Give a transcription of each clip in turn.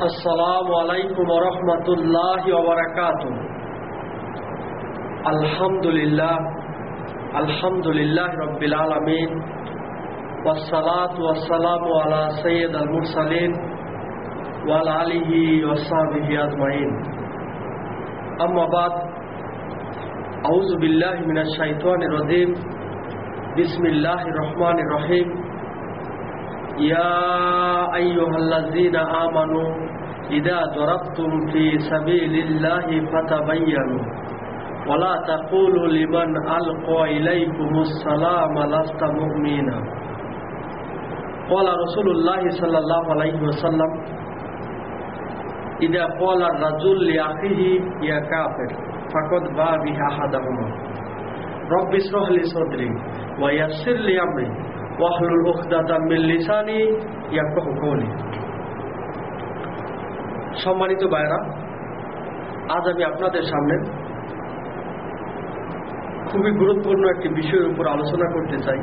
السلام عليكم ورحمة الله وبركاته. الحمد لله الحمد لله رب العالمين والصلاة والسلام على سيد المرسلين وعلى آله وصحبه أجمعين. أما بعد أعوذ بالله من الشيطان الرجيم. بسم الله الرحمن الرحيم. يا أيها الذين آمنوا إذا ضربتم في سبيل الله فتبينوا. ولا تقولوا لمن ألقى إليكم السلام لست مؤمنا. قال رسول الله صلى الله عليه وسلم إذا قال الرجل لأخيه يا كافر فقد باع بها أحدهما. رب اشرح لي صدري ويسر لي أمري واحلل عقدة من لساني يفقه قولي. সম্মানিত ভাইরা আজ আমি আপনাদের সামনে খুবই গুরুত্বপূর্ণ একটি বিষয়ের উপর আলোচনা করতে চাই।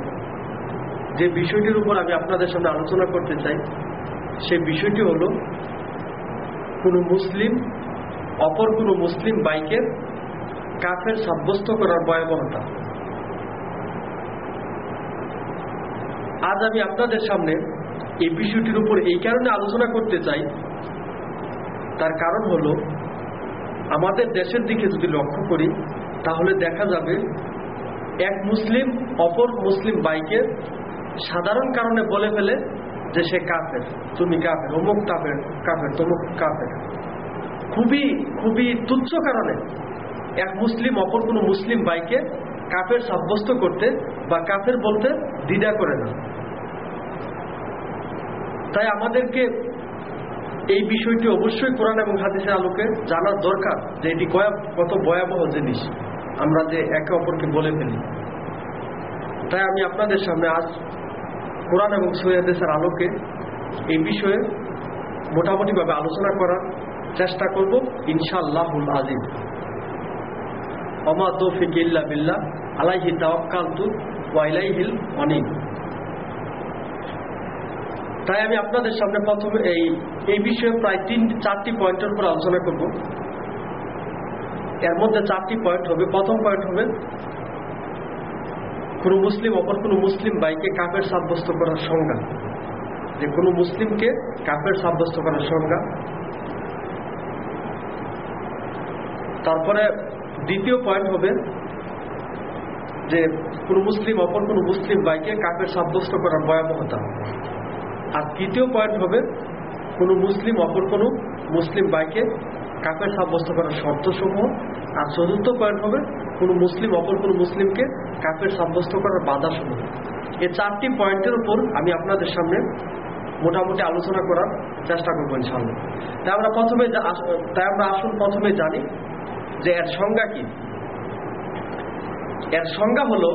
যে বিষয়টির উপর আমি আপনাদের সামনে আলোচনা করতে চাই, সে বিষয়টি হল, কোনো মুসলিম, অপর কোনো মুসলিম বাইকের কাফের সাব্যস্ত করার ভয়াবহতা। আজ আমি আপনাদের সামনে এই বিষয়টির উপর এই কারণে আলোচনা করতে চাই তার কারণ হল, আমাদের দেশের দিকে যদি লক্ষ্য করি, তাহলে দেখা যাবে এক মুসলিম অপর মুসলিম বাইকে সাধারণ কারণে বলে ফেলে যে সে কাফের, তুমি কাফের, অমুক কাফের কাফের, তমুক কাফের। খুবই খুবই তুচ্ছ কারণে এক মুসলিম অপর কোনো মুসলিম বাইকে কাফের সাব্যস্ত করতে বা কাফের বলতে দ্বিধা করে না। তাই আমাদেরকে এই বিষয়টি অবশ্যই কোরআন এবং হাদিসের আলোকে জানার দরকার যে এটি কত ভয়াবহ জিনিস। আমরা যে একে অপরকে বলে ফেলি। তাই আমি আপনাদের সামনে আজ কোরআন এবং সৈয়াদেশের আলোকে এই বিষয়ে মোটামুটিভাবে আলোচনা করার চেষ্টা করব, ইনশাআল্লাহুল আজিম অমা তৌফিক ইল্লা বিল্লাহ, আলাইহি তাওয়াক্কালতু ওয়া ইলাইহিল অনিব তাই আমি আপনাদের সামনে প্রথমে এই এই বিষয়ে প্রায় তিন, চারটি পয়েন্টের উপর আলোচনা করব। এর মধ্যে চারটি পয়েন্ট হবে। প্রথম পয়েন্ট হবে, কোন মুসলিম, অপর কোন মুসলিম বাইকে কাপের সাব্যস্ত করার সংজ্ঞা। যে কোনো মুসলিমকে কাপের সাব্যস্ত করার সংজ্ঞা। তারপরে দ্বিতীয় পয়েন্ট হবে যে কোন মুসলিম, অপর কোন মুসলিম বাইকে কাপের সাব্যস্ত করার ভয়াবহতা। আর তৃতীয় পয়েন্ট হবে কোনো মুসলিম, অপর কোন মুসলিম বাইকে কাপের সাব্যস্ত করার শর্তসমূহ। আর চতুর্থ পয়েন্ট হবে কোনো মুসলিম, অপর কোন মুসলিমকে কাপের সাব্যস্ত করার বাধা সমূহ এই চারটি পয়েন্টের উপর আমি আপনাদের সামনে মোটামুটি আলোচনা করার চেষ্টা করব ইনশাল্লাহ তাই আমরা প্রথমে তাই আমরা আসুন প্রথমে জানি যে এর সংজ্ঞা কি। এর সংজ্ঞা হলো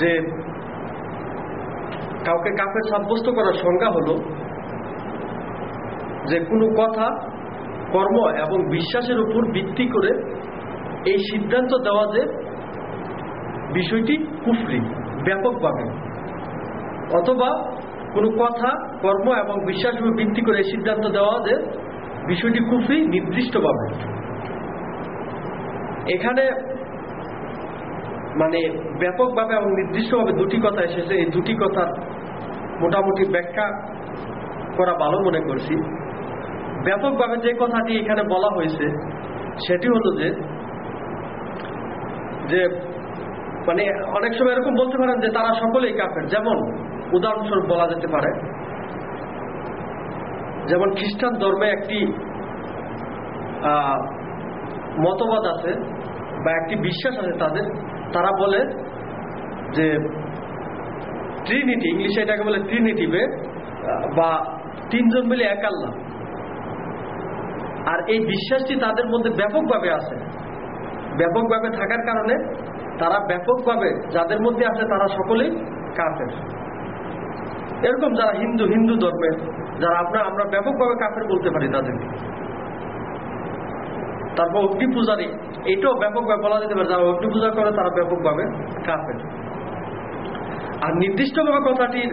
যে কাউকে কাফের সাব্যস্ত করার সংজ্ঞা হলো যে কোনো কথা, কর্ম এবং বিশ্বাসের উপর ভিত্তি করে এই সিদ্ধান্ত দেওয়া যে বিষয়টি কুফরি, ব্যাপকভাবে। অথবা কোনো কথা, কর্ম এবং বিশ্বাসের উপর ভিত্তি করে এই সিদ্ধান্ত দেওয়া যে বিষয়টি কুফরি, নির্দিষ্টভাবে। এখানে মানে ব্যাপকভাবে এবং নির্দিষ্টভাবে দুটি কথা এসেছে। এই দুটি কথার মোটামুটি ব্যাখ্যা করা ভালো মনে করছি। ব্যাপকভাবে যে কথাটি এখানে বলা হয়েছে, সেটি হলো যে যে মানে অনেক সময় এরকম বলতে পারেন যে তারা সকলেই কাফের। যেমন উদাহরণস্বরূপ বলা যেতে পারে, যেমন খ্রিস্টান ধর্মে একটি মতবাদ আছে বা একটি বিশ্বাস আছে তাদের। তারা বলে যে ট্রিনিটি ইংলিশে এটাকে বলে ট্রিনিটিভে বা তিনজন মিলে এক আল্লাহ। আর এই বিশ্বাসটি তাদের মধ্যে ব্যাপকভাবে আছে। ব্যাপকভাবে থাকার কারণে তারা ব্যাপকভাবে যাদের মধ্যে আছে তারা সকলেই কাফের। এরকম যারা হিন্দু হিন্দু ধর্মের, যারা আপনার আমরা ব্যাপকভাবে কাফের বলতে পারি তাদেরকে। তারপর অগ্নি পূজারী এটাও ব্যাপকভাবে বলা যেতে পারে, যারা অগ্নি পূজা করে তারা ব্যাপকভাবে কাফের। আর নির্দিষ্টভাবে কথাটির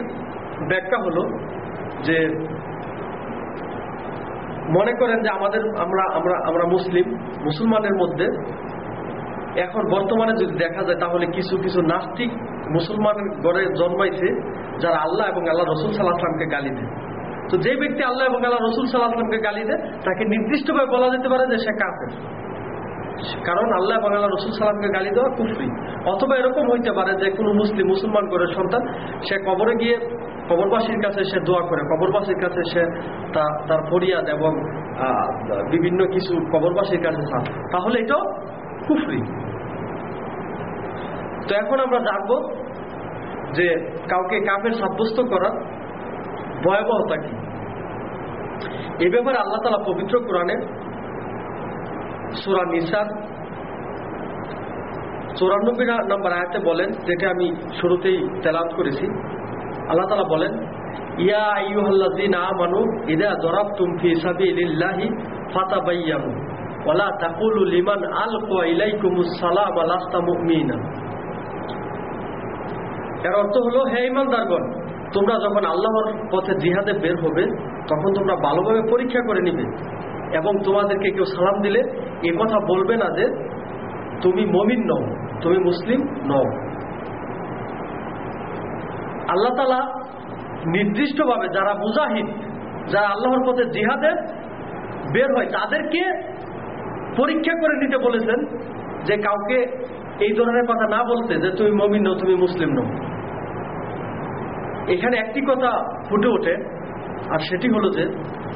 ব্যাখ্যা হলো যে মনে করেন যে আমাদের আমরা আমরা আমরা মুসলিম মুসলমানের মধ্যে এখন বর্তমানে যদি দেখা যায় তাহলে কিছু কিছু নাস্তিক মুসলমানের গড়ে জন্মাইছে যারা আল্লাহ এবং আল্লাহ রসুল সাল্লাহ গালি দেয়। তো যে ব্যক্তি আল্লাহ এবং আল্লাহ রসুল সাল্লাহ গালি দেয়, তাকে নির্দিষ্টভাবে বলা যেতে পারে যে সে কাফের। কারণ আল্লাহ আল্লাহ রসুল সাল্লামকে গালি দেওয়া কুফরি। অথবা এরকম হইতে পারে যে কোনো মুসলিম, মুসলমান করে সন্তান, সে কবরে গিয়ে কবরবাসীর কাছে সে দোয়া করে, কবরবাসীর কাছে সে তার ফরিয়াদ এবং বিভিন্ন কিছু কবরবাসীর কাছে তাহলে এটাও কুফরি। তো এখন আমরা জানব যে কাউকে কাফের সাব্যস্ত করার ভয়াবহতা কি? এ ব্যাপারে আল্লাহ তালা পবিত্র কোরআনে সুরা নিসার। চৌরানব্বই নম্বর আয়াতে বলেন, যেটা আমি শুরুতেই তেলাত করেছি। আল্লাহ তালা বলেন, ইয়া আইয়ুহাল্লাযীনা আমানু ইযা দারাবতুম ফি সাবিলিল্লাহি ফাতাবায়্যানু, ওয়ালা তাকুলু লিমান আলকা ইলাইকুমুস সালাম লাস্তা মুমিনা। এর অর্থ হলো, হে ইমানদারগণ তোমরা যখন আল্লাহর পথে জিহাদে বের হবে, তখন তোমরা ভালোভাবে পরীক্ষা করে নিবে। এবং তোমাদেরকে কেউ সালাম দিলে এ কথা বলবে না যে তুমি মমিন নও, তুমি মুসলিম নও। আল্লাহ তালা নির্দিষ্টভাবে যারা মুজাহিদ, যারা আল্লাহর পথে জিহাদের বের হয়, তাদেরকে পরীক্ষা করে নিতে বলেছেন যে কাউকে এই ধরনের কথা না বলতে যে তুমি মমিন নও, তুমি মুসলিম নও। এখানে একটি কথা ফুটে ওঠে আর সেটি হলো যে,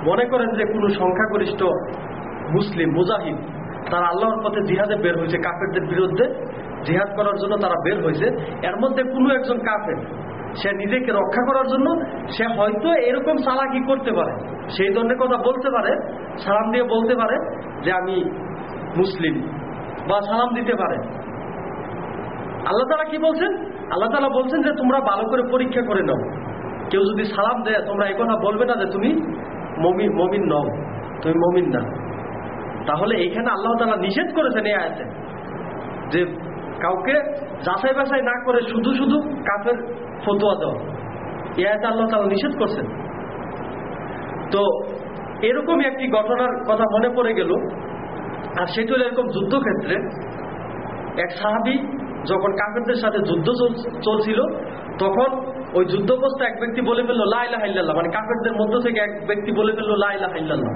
মনে করেন যে কোনো সংখ্যাগরিষ্ঠ মুসলিম, মুজাহিদ, তারা আল্লাহর পথে জিহাদে বের হয়েছে, কাফেরদের বিরুদ্ধে জিহাদ করার জন্য তারা বের হয়েছে। এর মধ্যে কোনো একজন কাফের, সে নিজেকে রক্ষা করার জন্য সে হয়তো এরকম চালাকি করতে পারে। সেই ধরনের কথা বলতে পারে, সালাম দিয়ে বলতে পারে যে আমি মুসলিম বা সালাম দিতে পারে। আল্লাহ তালা কি বলছেন? আল্লাহ তালা বলছেন যে তোমরা ভালো করে পরীক্ষা করে নাও। কেউ যদি সালাম দেয়, তোমরা এই কথা বলবে না যে তুমি মমিন মমিন নও, তুমি মমিন না। তাহলে এইখানে আল্লাহ তালা নিষেধ করেছেন এই আয়াতে যে কাউকে যাচাই বাছাই না করে শুধু শুধু কাফের ফতোয়া দেওয়া। এই আয়াতে আল্লাহ তালা নিষেধ করছেন। তো এরকমই একটি ঘটনার কথা মনে পড়ে গেল। আর সেটি হলো এরকম যুদ্ধক্ষেত্রে এক সাহাবি যখন কাফেরদের সাথে যুদ্ধ চল- চলছিল, তখন ওই যুদ্ধ অবস্থা এক ব্যক্তি বলে ফেলল লাইলা হাইল্লাল্লাহ মানে কাফেরদের মধ্য থেকে এক ব্যক্তি বলে ফেলল লাইলা হাইল্লাল্লাহ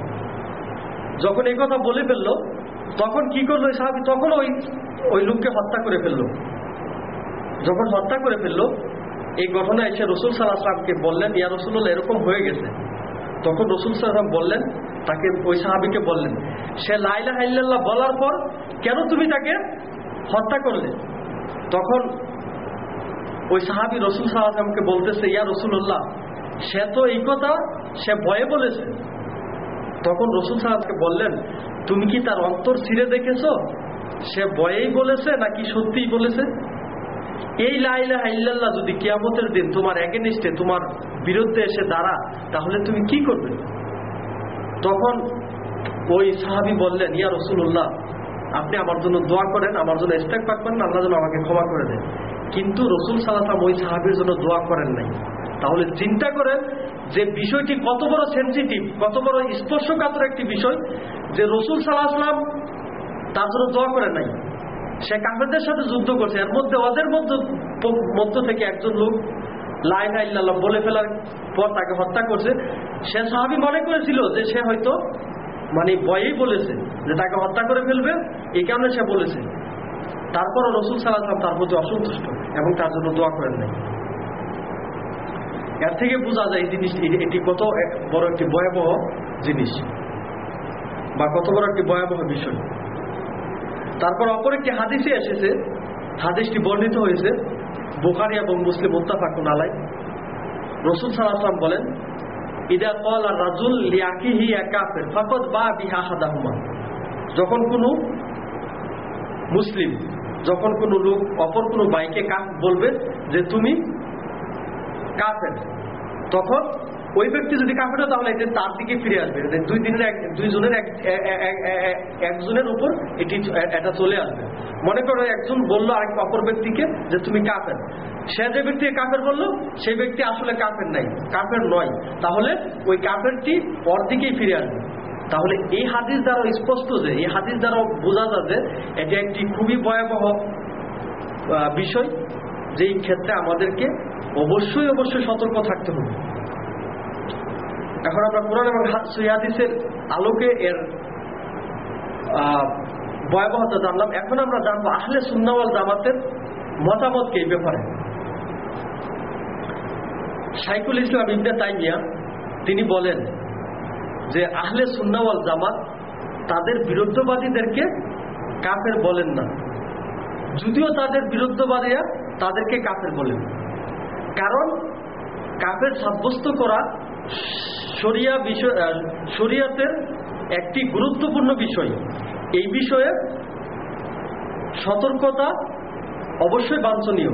যখন এই কথা বলে ফেলল, তখন কি করল ওই সাহাবি? তখন ওই ওই লোককে হত্যা করে ফেলল। যখন হত্যা করে ফেলল, এই ঘটনা এসে রসুল সাল্লাহ আসলামকে বললেন, ইয়া রসুল্লাহ এরকম হয়ে গেছে। তখন রসুল সাল্লাম বললেন, তাকে ওই সাহাবিকে বললেন, সে লাইলা হাইল্লাল্লাহ বলার পর কেন তুমি তাকে হত্যা করলে? তখন ওই সাহাবি রসুল সাল্লামকে বলতেছে, ইয়া রসুল্লাহ সে তো এই কথা, সে ভয়ে বলেছে। তখন রসুল সাহাবকে বললেন, তুমি কি তার অন্তর ছিঁড়ে দেখেছ? সে ভয়েই বলেছে নাকি সত্যিই বলেছে? এই লাইলা ইল্লাল্লাহ যদি কিয়ামতের দিন তোমার এগেনিস্টে তোমার বিরুদ্ধে এসে দাঁড়া, তাহলে তুমি কি করবে? তখন ওই সাহাবি বললেন, ইয়া রসুল্লাহ আপনি আমার জন্য দোয়া করেন, আমার জন্য স্টেক পাক করেন, আল্লাহ যেন আমাকে ক্ষমা করে দেন। কিন্তু রসুল সাল্লাহাম ওই সাহাবির জন্য দোয়া করেন নাই। তাহলে চিন্তা করেন যে বিষয়টি কত বড় সেন্সিটিভ কত বড় স্পর্শকাতর একটি বিষয় যে রসুল সাল্লাহাম তার জন্য দোয়া করেন নাই। সে কাফেরদের সাথে যুদ্ধ করছে, এর মধ্যে ওদের মধ্য মধ্য থেকে একজন লোক লাইন আইল্লাহ বলে ফেলার পর তাকে হত্যা করছে। সে সাহাবি মনে করেছিল যে সে হয়তো মানে ভয়েই বলেছে যে তাকে হত্যা করে ফেলবে, এই কারণে সে বলেছে। তারপরও রসুল সাল্লাহ তার প্রতি অসন্তুষ্ট। এবং তার জন্য দোয়া করেন নাই। এর থেকে বোঝা যায় এই জিনিস এটি কত বড় একটি ভয়াবহ জিনিস বা কত বড় একটি ভয়াবহ বিষয়। তারপর অপর একটি হাদিসে এসেছে, হাদিসটি বর্ণিত হয়েছে, বোখারি এবং মুসলিম মুত্তাফাকুন আলাই রসুল সাল্লাম বলেন, ইদা কল আর রাজুল লিয়াকিহি একাফের ফকত বা বিহা হাদাহুমা যখন কোনো মুসলিম যখন কোনো লোক অপর কোনো বাইকে বলবে যে তুমি কাফের, তখন ওই ব্যক্তি যদি কাফের তাহলে এটি তার দিকে ফিরে আসবে। দুই দিনের দুইজনের একজনের উপর এটি এটা চলে আসবে। মনে করো একজন বলল আরেক অপর ব্যক্তিকে যে তুমি কাফের। সে যে ব্যক্তি কাফের বলল, সেই ব্যক্তি আসলে কাফের নাই, কাফের নয়। তাহলে ওই কাফেরটি ওর দিকেই ফিরে আসবে। তাহলে এই হাদিস দ্বারা স্পষ্ট যে, এই হাদিস দ্বারা বোঝা যায় যে, এটি একটি খুবই ভয়াবহ বিষয়, যেই ক্ষেত্রে আমাদেরকে অবশ্যই অবশ্যই সতর্ক থাকতে হবে। এখন আমরা কোরআন এবং হাদিসের আলোকে এর ভয়াবহতা জানলাম। এখন আমরা জানব আহলে সুন্নাওয়াল জামাতের মতামতকে এই ব্যাপারে। সাইকুল ইসলাম ইবনে তাইমিয়া, তিনি বলেন যে আহলে সুন্নাওয়াল জামাত তাদের বিরুদ্ধবাদীদেরকে কাফের বলেন না। যদিও তাদের বিরুদ্ধবাদীরা তাদেরকে কাফের বলেন। কারণ কাফের সাব্যস্ত করা শরিয়া বিষয় শরিয়াতের একটি গুরুত্বপূর্ণ বিষয়। এই বিষয়ে সতর্কতা অবশ্যই বাঞ্ছনীয়।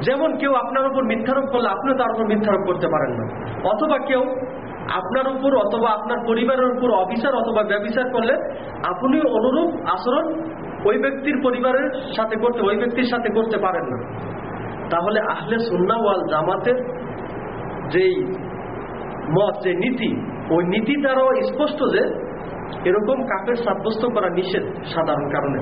যেমন কেউ আপনার উপর মিথ্যারোপ করলে আপনিও তার উপর মিথ্যারোপ করতে পারেন না। অথবা কেউ আপনার উপর অথবা আপনার পরিবারের উপর অবিচার অথবা ব্যবিচার করলে আপনিও অনুরূপ আচরণ ওই ব্যক্তির পরিবারের সাথে করতে, ওই ব্যক্তির সাথে করতে পারেন না। তাহলে আহলে সুন্না ওয়াল জামাতের যেই মত, যে নীতি, ওই নীতি দ্বারাও স্পষ্ট যে এরকম কাপের সাব্যস্ত করা নিষেধ সাধারণ কারণে।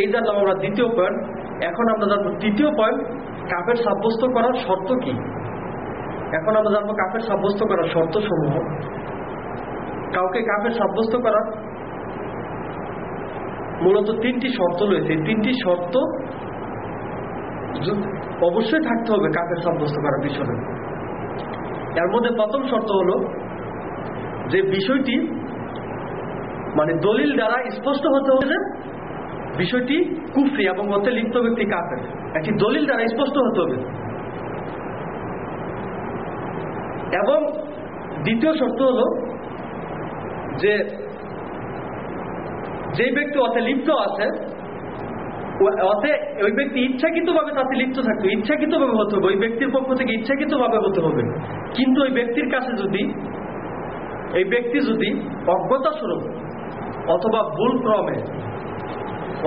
এই জানলাম আমরা দ্বিতীয় পয়েন্ট এখন আমরা জানব তৃতীয় পয়েন্ট কাপের সাব্যস্ত করার শর্ত কি? এখন আমরা জানব কাপের সাব্যস্ত করার শর্ত সমূহ কাউকে কাপের সাব্যস্ত করার মূলত তিনটি শর্ত রয়েছে। তিনটি শর্ত অবশ্যই থাকতে হবে কাপের সাব্যস্ত করার বিষয়ে এর মধ্যে প্রথম শর্ত হলো যে বিষয়টি মানে দলিল দ্বারা স্পষ্ট হতে হবে বিষয়টি কুফরি এবং ওতে লিপ্ত ব্যক্তি কাফের। একটি দলিল দ্বারা স্পষ্ট হতে হবে। এবং দ্বিতীয় শর্ত হলো যে যে ব্যক্তি অতে লিপ্ত আছে অতে ওই ব্যক্তি ইচ্ছাকৃতভাবে তাতে লিপ্ত থাকবে, ইচ্ছাকৃতভাবে হতে হবে, ওই ব্যক্তির পক্ষ থেকে ইচ্ছাকৃতভাবে হতে হবে। কিন্তু ওই ব্যক্তির কাছে যদি, এই ব্যক্তি যদি অজ্ঞতা স্বরূপ অথবা ভুল ক্রমে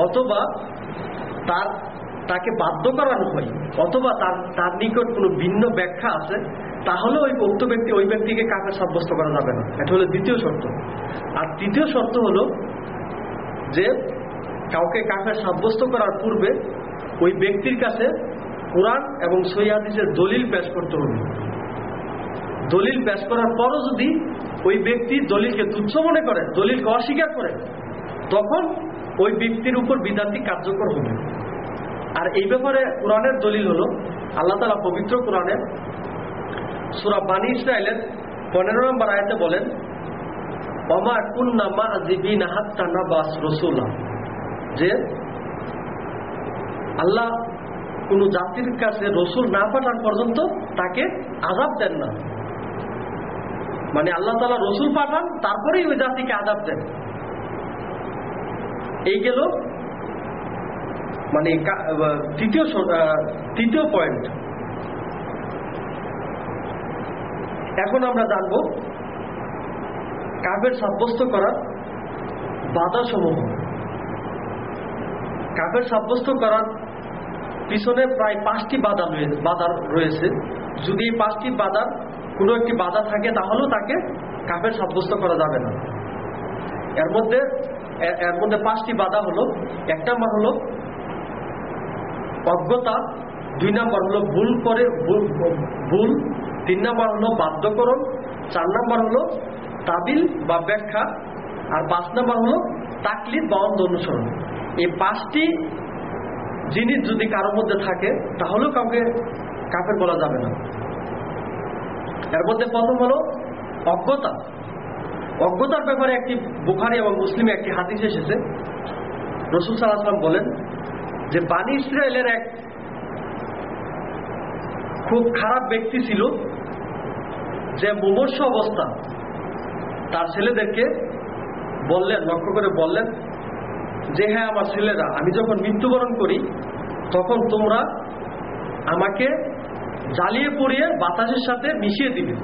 অথবা তার, তাকে বাধ্য করানো হয় অথবা তার তার নিকট কোনো ভিন্ন ব্যাখ্যা আছে তাহলে ওই উক্ত ব্যক্তি ওই ব্যক্তিকে কাকে সাব্যস্ত করা যাবে না? এটা হলো দ্বিতীয় শর্ত। আর তৃতীয় শর্ত হলো যে কাউকে কাকে সাব্যস্ত করার পূর্বে ওই ব্যক্তির কাছে কোরআন এবং সৈয়াদিসের দলিল পেশ করতে হবে। দলিল পেশ করার পরও যদি ওই ব্যক্তি দলিলকে তুচ্ছ মনে করে, দলিলকে অস্বীকার করে, তখন ওই ব্যক্তির উপর বিধানটি কার্যকর হবে। আর এই ব্যাপারে কোরআনের দলিল হলো, আল্লাহ তালা পবিত্র কোরআনের সুরা বানী ইসরায়েলের পনেরো নম্বর আয়াতে বলেন বাস যে আল্লাহ কোন জাতির কাছে রসুল না পাঠান পর্যন্ত তাকে আজাব দেন না। মানে আল্লাহ তালা রসুল পাঠান, তারপরেই ওই জাতিকে আজাব দেন। এই গেল মানে তৃতীয় তৃতীয় পয়েন্ট। এখন আমরা জানব কাবের সাব্যস্ত করার বাধা সমূহ কাবের সাব্যস্ত করার পিছনে প্রায় পাঁচটি বাধা রয়েছে বাধা রয়েছে। যদি এই পাঁচটি বাধার কোনো একটি বাধা থাকে, তাহলেও তাকে কাফের সাব্যস্ত করা যাবে না। এর মধ্যে এর মধ্যে পাঁচটি বাধা হলো, এক নম্বর হলো অজ্ঞতা, দুই নম্বর হলো ভুল করে ভুল তিন নম্বর হলো বাধ্যকরণ, চার নম্বর হলো তাবিল বা ব্যাখ্যা, আর পাঁচ নম্বর হলো তাকলিদ বা অন্ধ অনুসরণ। এই পাঁচটি জিনিস যদি কারোর মধ্যে থাকে, তাহলেও কাউকে কাফের বলা যাবে না। এর মধ্যে প্রথম হলো অজ্ঞতা। অজ্ঞতার ব্যাপারে একটি বুখারি এবং মুসলিমে একটি হাদিস এসেছে। রসুল সাল্লাহাম বলেন যে, বানি ইসরায়েলের এক খুব খারাপ ব্যক্তি ছিল যে মুমর্ষ অবস্থা, তার ছেলেদেরকে বললেন, লক্ষ্য করে বললেন যে হ্যাঁ আমার ছেলেরা, আমি যখন মৃত্যুবরণ করি, তখন তোমরা আমাকে জ্বালিয়ে পড়িয়ে বাতাসের সাথে মিশিয়ে দিবে।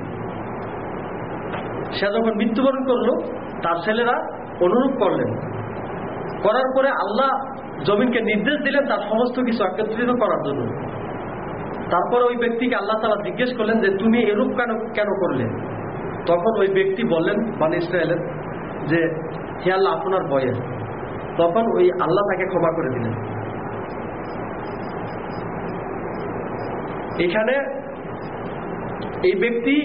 সে যখন মৃত্যুবরণ করল, তার ছেলেরা অনুরূপ করলেন। করার পরে আল্লাহ জমিনকে নির্দেশ দিলেন তার সমস্ত কিছু একত্রিত করার জন্য। তারপরে ওই ব্যক্তিকে আল্লাহ তালা জিজ্ঞেস করলেন যে, তুমি এরূপ কেন কেন করলে? তখন ওই ব্যক্তি বললেন মানে ইসরায়েলের, যে হে আল্লাহ, আপনার বয়ে তখন ওই আল্লাহ তাকে ক্ষমা করে দিলেন। এখানে এই ব্যক্তি,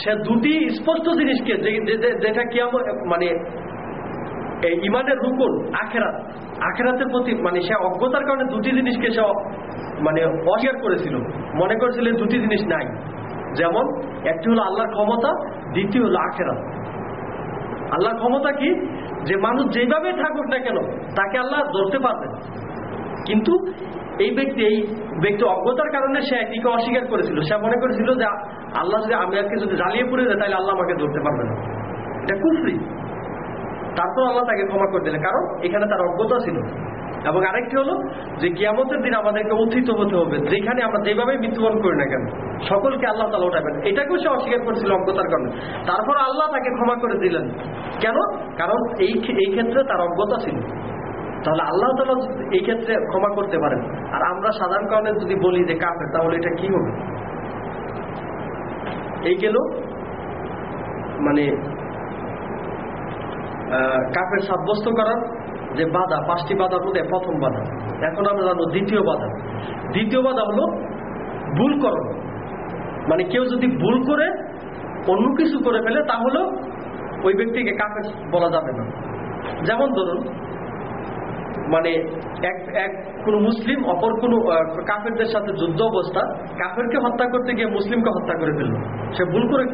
সে দুটি স্পষ্ট জিনিসকে যেটা কি মানে ইমানের রুকুন, আখেরাত আখেরাতের প্রতি মানে সে অজ্ঞতার কারণে দুটি জিনিসকে সে মানে অস্বীকার করেছিল। মনে করেছিল দুটি জিনিস নাই। যেমন, একটি হলো আল্লাহর ক্ষমতা, দ্বিতীয় হলো আখেরাত। আল্লাহর ক্ষমতা কি? যে মানুষ যেভাবে থাকুক না কেন, তাকে আল্লাহ ধরতে পারবেন। কিন্তু এই ব্যক্তি এই ব্যক্তি অজ্ঞতার কারণে সে একদিকে অস্বীকার করেছিল। সে মনে করেছিল যে আল্লাহ যদি আমি আজকে যদি জ্বালিয়ে পড়ে যায় তাহলে আল্লাহ আমাকে ধরতে পারবে না। এটা কুফরি। তারপর আল্লাহ তাকে ক্ষমা করে দিলেন, কারণ এখানে তার অজ্ঞতা ছিল। এবং আরেকটি হলো যে কিয়ামতের দিন আমাদেরকে উত্থিত হতে হবে, যেখানে আমরা যেভাবে মৃত্যুবরণ করি না কেন, সকলকে আল্লাহ তালা উঠাবেন। এটাকেও সে অস্বীকার করেছিল অজ্ঞতার কারণে। তারপর আল্লাহ তাকে ক্ষমা করে দিলেন। কেন? কারণ এই এই ক্ষেত্রে তার অজ্ঞতা ছিল। তাহলে আল্লাহ তালা এই ক্ষেত্রে ক্ষমা করতে পারেন। আর আমরা সাধারণ কারণে যদি বলি যে কাফের, তাহলে এটা কি হবে? এই গেল মানে কাফের সাব্যস্ত করার যে বাধা, পাঁচটি বাধার মধ্যে প্রথম বাধা। এখন আমরা জানব দ্বিতীয় বাধা। দ্বিতীয় বাধা হলো ভুল করো। মানে কেউ যদি ভুল করে, অন্য কিছু করে ফেলে, তাহলেও ওই ব্যক্তিকে কাফের বলা যাবে না। যেমন ধরুন মানে এক এক, কোনো মুসলিম, অপর কোনো কাফেরদের সাথে যুদ্ধ অবস্থা, কাফেরকে হত্যা করতে গিয়ে মুসলিমকে হত্যা করে ফেলল। সে ভুল করে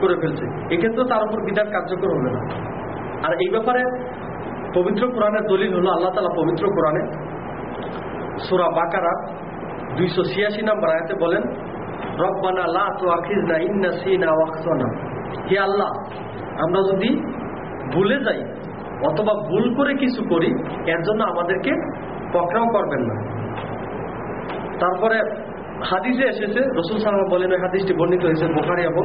করে ফেলছে। এক্ষেত্রে তার উপর বিধান কার্যকর হবে না। আর এই ব্যাপারে পবিত্র কোরআনের দলিল হলো, আল্লাহ তালা পবিত্র কোরআনে সুরা বাকারা দুইশো ছিয়াশি নম্বর আয়াতে বলেন, রব্বানা লা তো আখিজনা ইন্না সিনা ওয়াক্তনা হে আল্লাহ, আমরা যদি ভুলে যাই অথবা ভুল করে কিছু করি, এর জন্য আমাদেরকে পকড়াও করবেন না। তারপরে হাদিসে এসেছে, রসুল সাল্লাম বলেন, ওই হাদিসটি বর্ণিত হয়েছে বোখারি এবং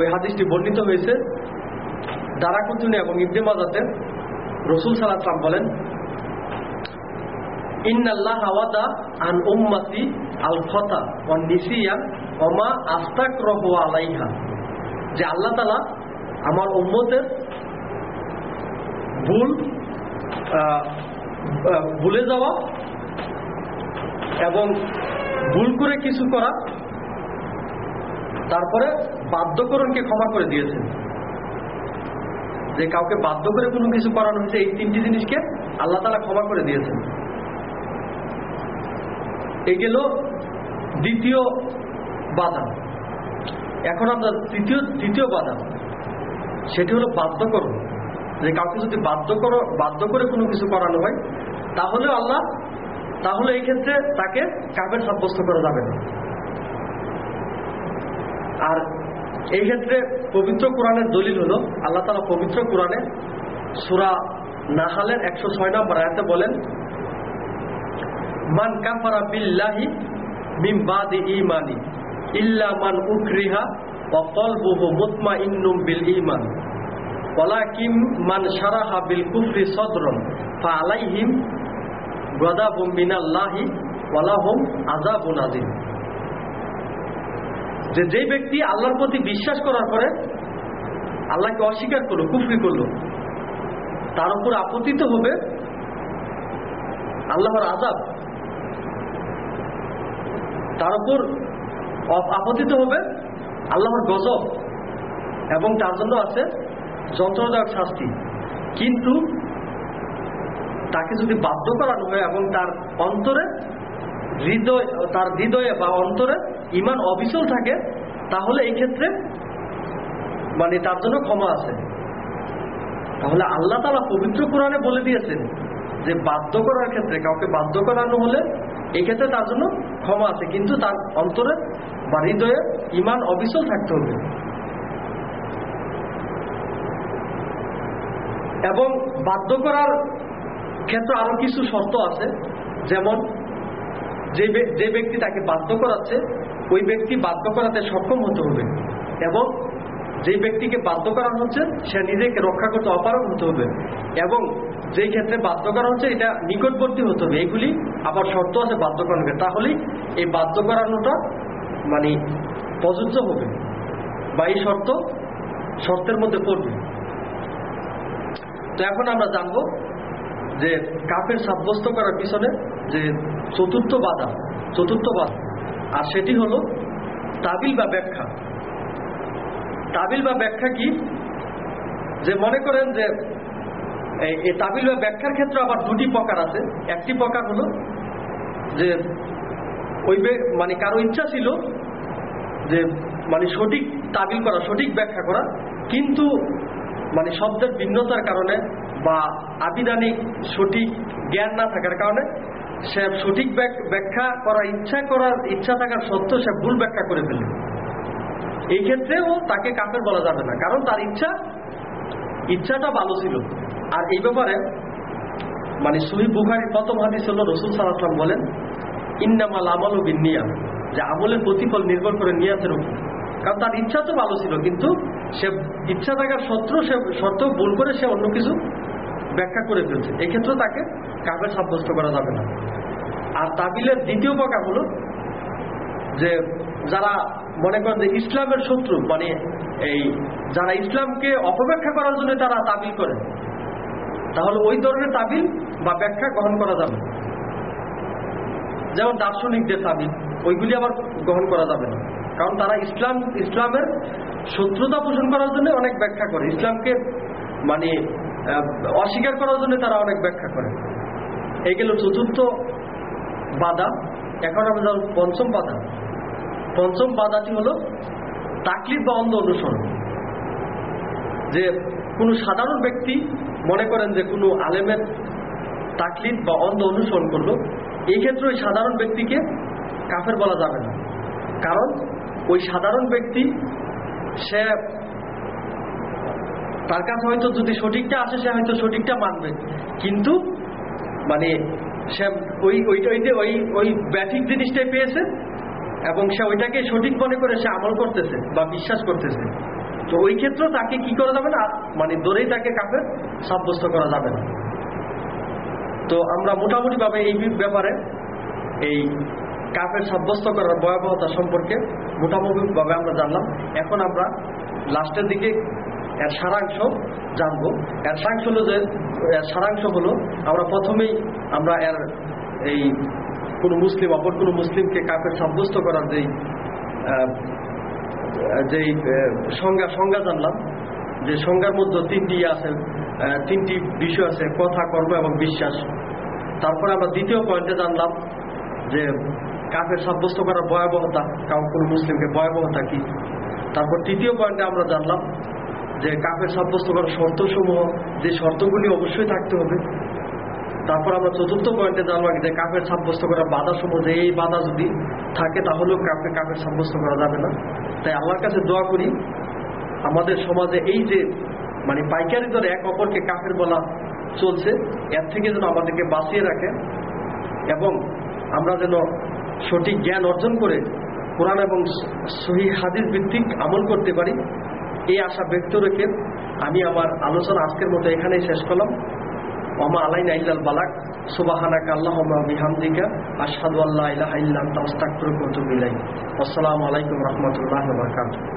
ওই হাদিসটি বর্ণিত হয়েছে দারাকুতুনি এবং ইবনে মাজাতে রসুল সাল্লাম বলেন যে আল্লাহ আমার উম্মতের ভুল ভুলে যাওয়া এবং ভুল করে কিছু করা, তারপরে বাধ্যকরণকে ক্ষমা করে দিয়েছেন। যে কাউকে বাধ্য করে কোনো কিছু করানো হয়েছে, এই তিনটি জিনিসকে আল্লাহ তালা ক্ষমা করে দিয়েছেন। এই গেল দ্বিতীয় বাধা। এখন আমরা তৃতীয় তৃতীয় বাধা, সেটি হলো বাধ্যকরণ। যে কাউকে যদি বাধ্য করো, বাধ্য করে কোনো কিছু করানো হয়, তাহলে আল্লাহ, তাহলে এই ক্ষেত্রে তাকে কাবের সাব্যস্ত করা যাবে না। আর এই ক্ষেত্রে পবিত্র কোরআনের দলিল হলো, আল্লাহ তালা পবিত্র কোরআনে সুরা নাহালের একশো ছয় নম্বর আয়াতে বলেন, মান কাফারা বিল্লাহি মিন বাদি ইমানি ইল্লা মান উকরিহা ওয়া কলবুহু মুতমাইন্নুম বিল ঈমান। ওয়ালাকিন মান শারাহা বিল কুফরি সদরন ফাআলাইহিম গাদাবুম মিনাল্লাহি ওয়া লাহুম আযাবুন আযীম। যে যে ব্যক্তি আল্লাহর প্রতি বিশ্বাস করার পরে আল্লাহকে অস্বীকার করল, কুফরি করল, তার উপর আপতিত হবে আল্লাহর আজাব তার উপর আপতিত হবে আল্লাহর গজব এবং তার জন্য আছে যন্ত্রদায়ক শাস্তি। কিন্তু তাকে যদি বাধ্য করানো হয় এবং তার অন্তরে হৃদয় তার হৃদয়ে বা অন্তরে ইমান অবিচল থাকে, তাহলে এই ক্ষেত্রে মানে তার জন্য ক্ষমা আছে। তাহলে আল্লাহ তালা পবিত্র কোরআনে বলে দিয়েছেন যে বাধ্য করার ক্ষেত্রে, কাউকে বাধ্য করানো হলে এক্ষেত্রে তার জন্য ক্ষমা আছে, কিন্তু তার অন্তরে বা হৃদয়ে ইমান অবিচল থাকতে হবে। এবং বাধ্য করার ক্ষেত্রে আরও কিছু শর্ত আছে, যেমন যে যে ব্যক্তি তাকে বাধ্য করাচ্ছে ওই ব্যক্তি বাধ্য করাতে সক্ষম হতে হবে এবং যে ব্যক্তিকে বাধ্য করা হচ্ছে, সে নিজেকে রক্ষা করতে অপারগ হতে হবে এবং যেই ক্ষেত্রে বাধ্য করা হচ্ছে, এটা নিকটবর্তী হতে হবে। এগুলি আবার শর্ত আছে বাধ্য করানোর তাহলেই এই বাধ্য করানোটা মানে প্রযোজ্য হবে বা এই শর্ত শর্তের মধ্যে পড়বে। তো এখন আমরা জানব যে কাপের সাব্যস্ত করার পিছনে যে চতুর্থ বাধা চতুর্থ বাধা আর সেটি হলো তাবিল বা ব্যাখ্যা। তাবিল বা ব্যাখ্যা কি? যে মনে করেন যে এই তাবিল বা ব্যাখ্যার ক্ষেত্রে আবার দুটি প্রকার আছে। একটি প্রকার হলো যে ওই মানে কারও ইচ্ছা ছিল যে মানে সঠিক তাবিল করা, সঠিক ব্যাখ্যা করা, কিন্তু মানে শব্দের ভিন্নতার কারণে বা আবিধানিক সঠিক জ্ঞান না থাকার কারণে সে সঠিক ব্যাখ্যা করার ইচ্ছা করার ইচ্ছা থাকার সত্ত্বেও সে ভুল ব্যাখ্যা করে ফেলল। এই ক্ষেত্রেও তাকে কাফের বলা যাবে না, কারণ তার ইচ্ছা, ইচ্ছাটা ভালো ছিল। আর এই ব্যাপারে মানে সহি বুখারি প্রথম হাদিস হল রসুল সাল্লাহাম বলেন, ইন্নামাল আমল ও বিনিয়া যে আমলের প্রতিফল নির্ভর করে নিয়াতের উপর। কারণ তার ইচ্ছা তো ভালো ছিল, কিন্তু সে ইচ্ছা থাকার সত্ত্বেও সে সত্ত্বেও ভুল করে সে অন্য কিছু ব্যাখ্যা করে ফেলছে। এক্ষেত্রে তাকে কাফের সাব্যস্ত করা যাবে না। আর তাবিলের দ্বিতীয় প্রকার হলো যে যারা মনে করেন যে ইসলামের শত্রু মানে এই যারা ইসলামকে অপব্যাখ্যা করার জন্য তারা তাবিল করে, তাহলে ওই ধরনের তাবিল বা ব্যাখ্যা গ্রহণ করা যাবে যেমন দার্শনিকদের তাবিল, ওইগুলি আবার গ্রহণ করা যাবে না। কারণ তারা ইসলাম, ইসলামের শত্রুতা পোষণ করার জন্য অনেক ব্যাখ্যা করে। ইসলামকে মানে অস্বীকার করার জন্য তারা অনেক ব্যাখ্যা করে। এই গেল চতুর্থ বাধা, এখন আমরা যাব পঞ্চম বাধা। পঞ্চম বাধাটি হলো তাকলিফ বা অন্ধ অনুসরণ। যে কোনো সাধারণ ব্যক্তি মনে করেন যে কোনো আলেমের তাকলিফ বা অন্ধ অনুসরণ করল, এই ক্ষেত্রে ওই সাধারণ ব্যক্তিকে কাফের বলা যাবে না। কারণ ওই সাধারণ ব্যক্তি সে তার কাছে হয়তো যদি সঠিকটা আসে, সে হয়তো সঠিকটা মানবে। কিন্তু মানে সে ওই, ওইটা ওইটা, ওই ওই ব্যাঠিক জিনিসটাই পেয়েছে এবং সে ওইটাকে সঠিক মনে করে সে আমল করতেছে বা বিশ্বাস করতেছে। তো ওই ক্ষেত্রে তাকে কি করা যাবে না? মানে দৌড়েই তাকে কাফের সাব্যস্ত করা যাবে না। তো আমরা মোটামুটিভাবে এই ব্যাপারে এই কাফের সাব্যস্ত করার ভয়াবহতা সম্পর্কে মোটামুটিভাবে আমরা জানলাম। এখন আমরা লাস্টের দিকে এর সারাংশ জানব। এর সারাংশ হলো যে, এর সারাংশ হলো, আমরা প্রথমেই আমরা এর এই কোনো মুসলিম, অপর কোনো মুসলিমকে কাফের সাব্যস্ত করার যেই যেই সংজ্ঞা সংজ্ঞা জানলাম। যে সংজ্ঞার মধ্যে তিনটি আছে তিনটি বিষয় আছে, কথা, কর্ম এবং বিশ্বাস। তারপরে আমরা দ্বিতীয় পয়েন্টে জানলাম যে কাফের সাব্যস্ত করার ভয়াবহতা, কারণ কোনো মুসলিমকে ভয়াবহতা কি? তারপর তৃতীয় পয়েন্টে আমরা জানলাম যে কাফের সাব্যস্ত করার শর্তসমূহ, যে শর্তগুলি অবশ্যই থাকতে হবে। তারপর আমরা চতুর্থ পয়েন্টে জানলাম যে কাফের সাব্যস্ত করার বাধা সমূহ যে এই বাধা যদি থাকে তাহলেও কাফে কাফের সাব্যস্ত করা যাবে না। তাই আল্লাহর কাছে দোয়া করি, আমাদের সমাজে এই যে মানে পাইকারি দরে এক অপরকে কাফের বলা চলছে, এর থেকে যেন আমাদেরকে বাঁচিয়ে রাখে এবং আমরা যেন সঠিক জ্ঞান অর্জন করে কোরআন এবং সহি হাদিস ভিত্তিক আমল করতে পারি। এই আশা ব্যক্ত রেখে আমি আমার আলোচনা আজকের মতো এখানেই শেষ করলাম। ওমা আলাইন আইলাল বালাক, সুবাহানাক আল্লাহুম্মা বিহামদিকা, আশহাদু আল্লা ইলাহা ইল্লা আস্তাগফিরুকা ওয়া আতুবু ইলাইক। আসসালামু আলাইকুম রাহমাতুল্লাহি ওয়া বারাকাতুহু।